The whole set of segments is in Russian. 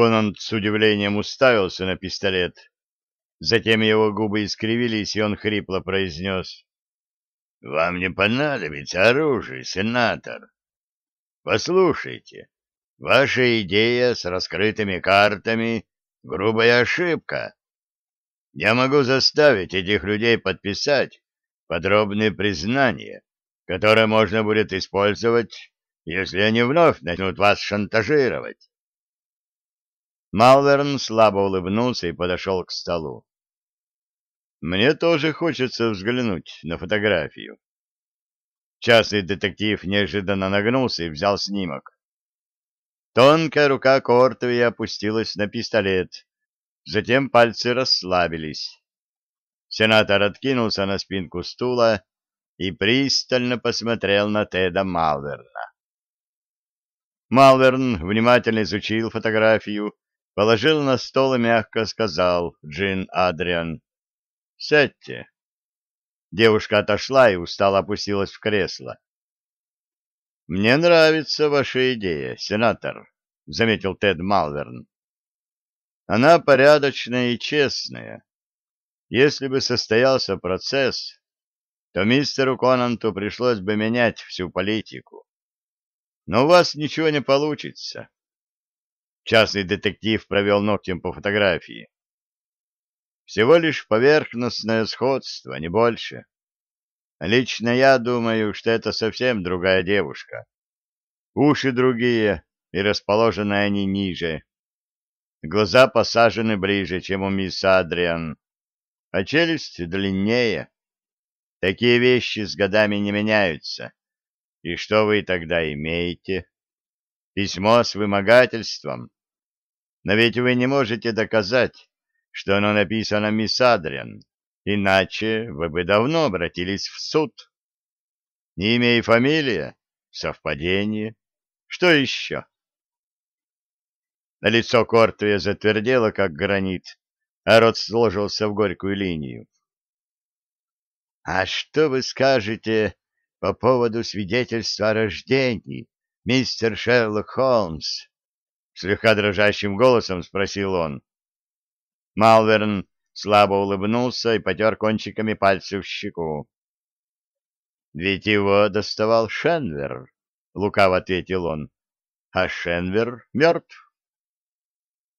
Конант с удивлением уставился на пистолет. Затем его губы искривились, и он хрипло произнес. — Вам не понадобится оружие, сенатор. Послушайте, ваша идея с раскрытыми картами — грубая ошибка. Я могу заставить этих людей подписать подробные признания, которые можно будет использовать, если они вновь начнут вас шантажировать. Малверн слабо улыбнулся и подошел к столу. Мне тоже хочется взглянуть на фотографию. Частный детектив неожиданно нагнулся и взял снимок. Тонкая рука Кортовия опустилась на пистолет, затем пальцы расслабились. Сенатор откинулся на спинку стула и пристально посмотрел на Теда Малверна. Малверн внимательно изучил фотографию, положил на стол и мягко сказал Джин Адриан, Сядьте. Девушка отошла и устало опустилась в кресло. «Мне нравится ваша идея, сенатор», — заметил Тед Малверн. «Она порядочная и честная. Если бы состоялся процесс, то мистеру Конанту пришлось бы менять всю политику. Но у вас ничего не получится». Частный детектив провел ногтем по фотографии. Всего лишь поверхностное сходство, не больше. Лично я думаю, что это совсем другая девушка. Уши другие, и расположены они ниже. Глаза посажены ближе, чем у мисс Адриан, а челюсть длиннее. Такие вещи с годами не меняются. И что вы тогда имеете? Письмо с вымогательством. Но ведь вы не можете доказать, что оно написано мисс Адриан, иначе вы бы давно обратились в суд. Имя и фамилия — совпадение. Что еще? На лицо Кортвия затвердело, как гранит, а рот сложился в горькую линию. — А что вы скажете по поводу свидетельства о рождении, мистер Шерлок Холмс? — слегка дрожащим голосом спросил он. Малверн слабо улыбнулся и потер кончиками пальцев щеку. — Ведь его доставал Шенвер, — лукаво ответил он. — А Шенвер мертв.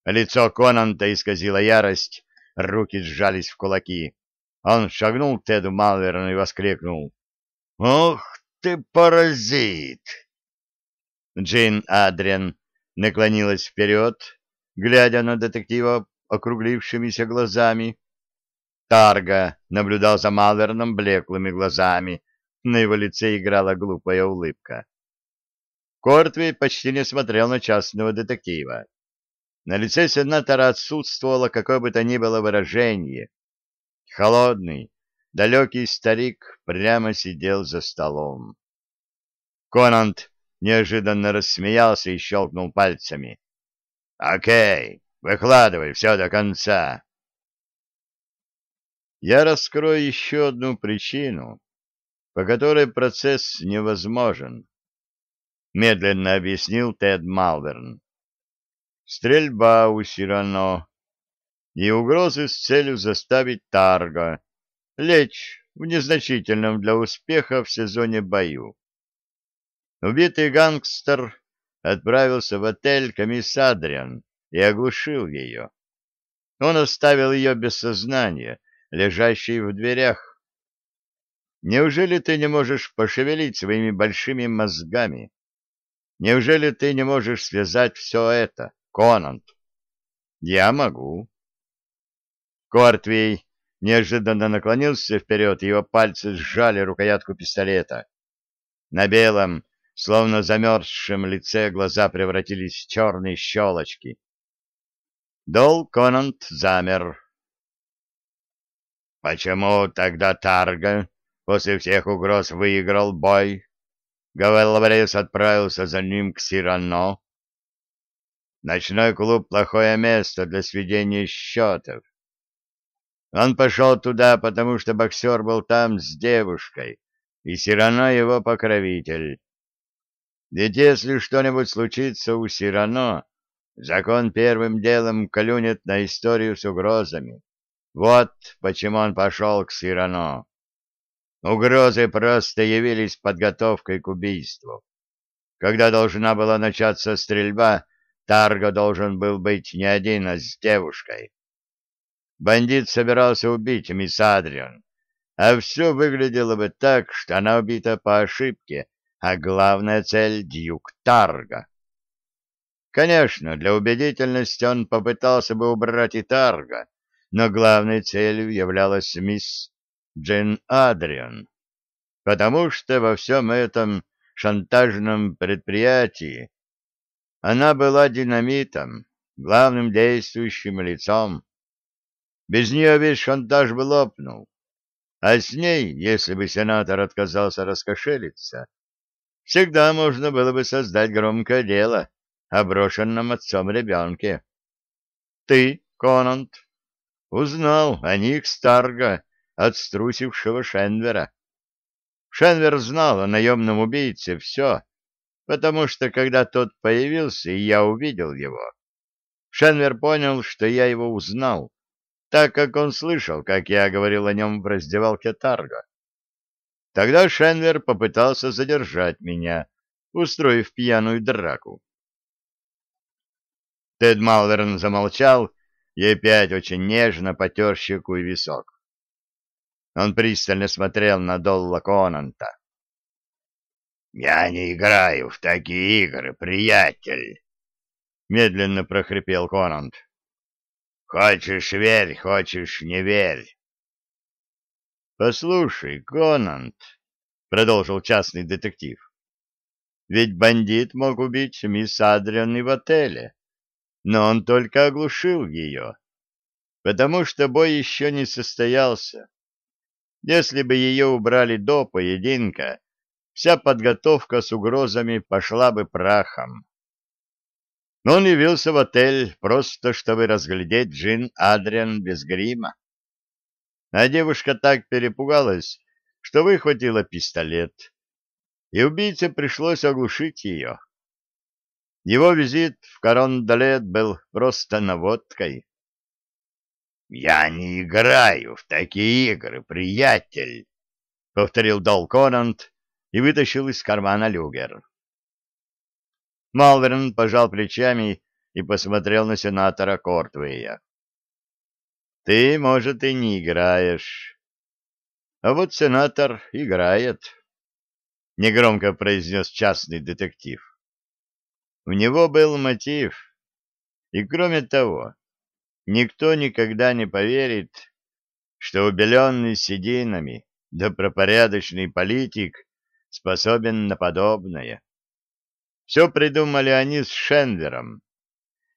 Лицо Конанта исказило ярость, руки сжались в кулаки. Он шагнул к Теду Малверну и воскликнул. — Ох ты, паразит! Джин Адриан наклонилась вперед, глядя на детектива округлившимися глазами. Тарга наблюдал за Малверном блеклыми глазами. На его лице играла глупая улыбка. Кортвей почти не смотрел на частного детектива. На лице сенатора отсутствовало какое бы то ни было выражение. Холодный, далекий старик прямо сидел за столом. Конант неожиданно рассмеялся и щелкнул пальцами. — Окей, Выкладывай все до конца. Я раскрою еще одну причину, по которой процесс невозможен, медленно объяснил Тед Малверн. Стрельба у Сирано и угрозы с целью заставить Тарго лечь в незначительном для успеха в сезоне бою. Убитый гангстер отправился в отель комиссадриан и оглушил ее. Он оставил ее без сознания, лежащей в дверях. Неужели ты не можешь пошевелить своими большими мозгами? Неужели ты не можешь связать все это, Конант? Я могу. Кортвей неожиданно наклонился вперед, его пальцы сжали рукоятку пистолета. На белом, словно замерзшем лице глаза превратились в черные щелочки. Дол Конант замер. «Почему тогда Тарга после всех угроз выиграл бой?» Гавеллабрес отправился за ним к Сирано. Ночной клуб — плохое место для сведения счетов. Он пошел туда, потому что боксер был там с девушкой, и Сирано его покровитель. Ведь если что-нибудь случится у Сирано, закон первым делом клюнет на историю с угрозами. Вот почему он пошел к Сирано. Угрозы просто явились подготовкой к убийству. Когда должна была начаться стрельба, Тарго должен был быть не один, а с девушкой. Бандит собирался убить мисс Адриан, а все выглядело бы так, что она убита по ошибке, а главная цель — Дьюк Тарго. Конечно, для убедительности он попытался бы убрать и Тарго, но главной целью являлась мисс Джен Адриан, потому что во всем этом шантажном предприятии она была динамитом, главным действующим лицом. Без нее весь шантаж бы лопнул, а с ней, если бы сенатор отказался раскошелиться, всегда можно было бы создать громкое дело о брошенном отцом ребенке. Ты, Конант, узнал о них Старга от струсившего Шенвера. Шенвер знал о наемном убийце все, потому что когда тот появился, я увидел его, Шенвер понял, что я его узнал, так как он слышал, как я говорил о нем в раздевалке Тарга. Тогда Шенвер попытался задержать меня, устроив пьяную драку. Тед Малверн замолчал и опять очень нежно потер щеку и висок. Он пристально смотрел на Долла Конанта. «Я не играю в такие игры, приятель!» Медленно прохрипел Конант. «Хочешь — верь, хочешь — не верь!» «Послушай, Конант!» — продолжил частный детектив. «Ведь бандит мог убить мисс Адриан и в отеле но он только оглушил ее, потому что бой еще не состоялся. Если бы ее убрали до поединка, вся подготовка с угрозами пошла бы прахом. Но он явился в отель просто, чтобы разглядеть Джин Адриан без грима. А девушка так перепугалась, что выхватила пистолет, и убийце пришлось оглушить ее. Его визит в Корондалет был просто наводкой. «Я не играю в такие игры, приятель», — повторил Дол Конант и вытащил из кармана люгер. Малверн пожал плечами и посмотрел на сенатора Кортвея. «Ты, может, и не играешь, а вот сенатор играет», — негромко произнес частный детектив. У него был мотив. И кроме того, никто никогда не поверит, что убеленный сединами, добропорядочный политик способен на подобное. Все придумали они с Шенвером.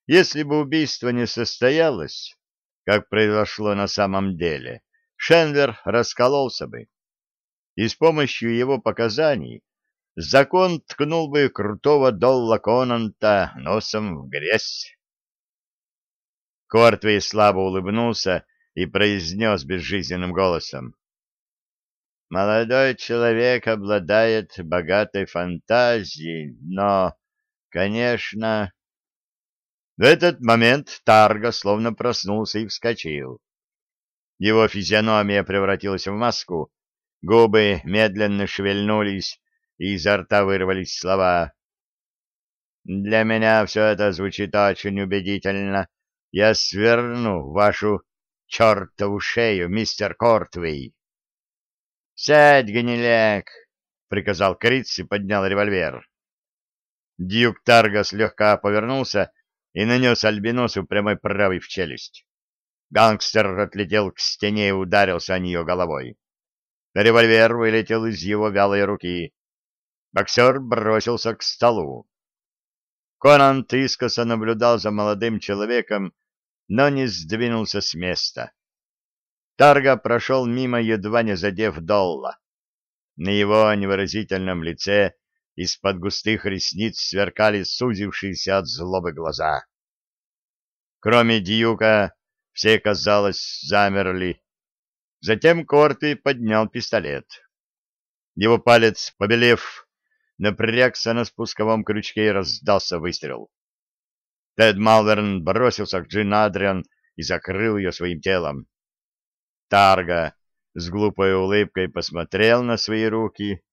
Если бы убийство не состоялось, как произошло на самом деле, Шенвер раскололся бы. И с помощью его показаний закон ткнул бы крутого Долла Конанта носом в грязь. Кортвей слабо улыбнулся и произнес безжизненным голосом. «Молодой человек обладает богатой фантазией, но, конечно...» В этот момент Тарго словно проснулся и вскочил. Его физиономия превратилась в маску, губы медленно шевельнулись, и изо рта вырвались слова. «Для меня все это звучит очень убедительно. Я сверну вашу чертову шею, мистер Кортвей!» «Сядь, гниляк!» — приказал Криц и поднял револьвер. Дьюк Тарга слегка повернулся и нанес Альбиносу прямой правой в челюсть. Гангстер отлетел к стене и ударился о нее головой. Револьвер вылетел из его вялой руки. Боксер бросился к столу. Конан искоса наблюдал за молодым человеком, но не сдвинулся с места. Тарга прошел мимо, едва не задев Долла. На его невыразительном лице из-под густых ресниц сверкали сузившиеся от злобы глаза. Кроме Дьюка, все, казалось, замерли. Затем Корты поднял пистолет. Его палец, побелев, напрягся на спусковом крючке и раздался выстрел. Тед Малверн бросился к Джин Адриан и закрыл ее своим телом. Тарга с глупой улыбкой посмотрел на свои руки.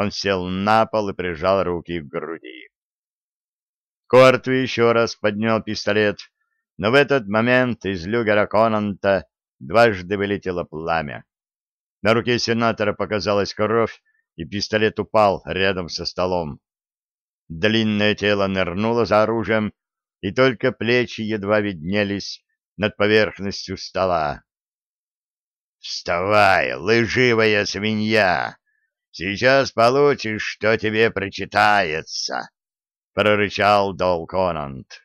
Он сел на пол и прижал руки к груди. Кортви еще раз поднял пистолет, но в этот момент из люгера Конанта дважды вылетело пламя. На руке сенатора показалась кровь, и пистолет упал рядом со столом. Длинное тело нырнуло за оружием, и только плечи едва виднелись над поверхностью стола. «Вставай, лыживая свинья! Сейчас получишь, что тебе причитается!» — прорычал Дол Конант.